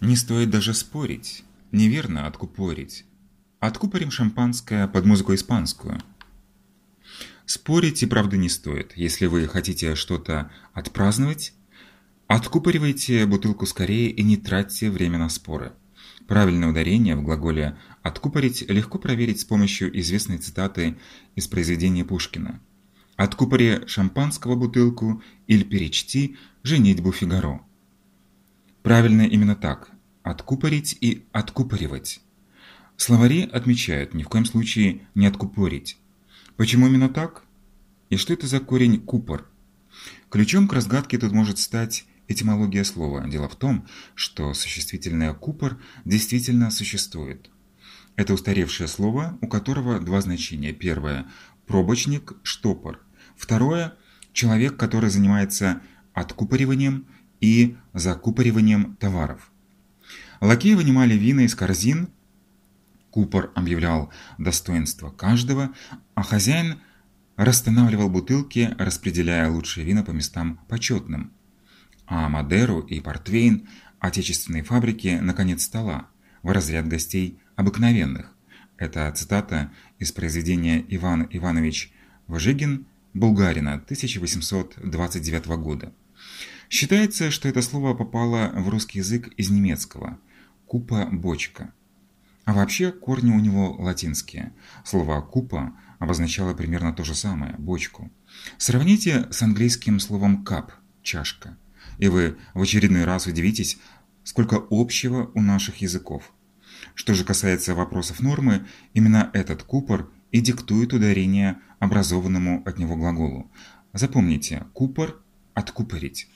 Не стоит даже спорить. Неверно откупорить. Откупорим шампанское под музыку испанскую. Спорить и правда не стоит. Если вы хотите что-то отпраздновать, откупоривайте бутылку скорее и не тратьте время на споры. Правильное ударение в глаголе «откупорить» легко проверить с помощью известной цитаты из произведения Пушкина. «Откупори шампанского бутылку или перечти женитьбу Фигаро». Правильно именно так – откупорить и откупоривать. Словари отмечают ни в коем случае не откупорить. Почему именно так? И что это за корень «купор»? Ключом к разгадке тут может стать этимология слова. Дело в том, что существительное «купор» действительно существует. Это устаревшее слово, у которого два значения. Первое – пробочник, штопор. Второе – человек, который занимается откупориванием и закупориванием товаров. Лакеи вынимали вина из корзин, купор объявлял достоинство каждого, а хозяин расстанавливал бутылки, распределяя лучшие вина по местам почетным а Мадеру и Портвейн отечественные фабрики наконец стола в разряд гостей обыкновенных. Это цитата из произведения Иван Иванович Важигин Булгарина 1829 года. Считается, что это слово попало в русский язык из немецкого «купа – бочка». А вообще корни у него латинские. Слово «купа» обозначало примерно то же самое – бочку. Сравните с английским словом «кап» – чашка и вы в очередной раз удивитесь, сколько общего у наших языков. Что же касается вопросов нормы, именно этот купор и диктует ударение образованному от него глаголу. Запомните, купор – откупорить.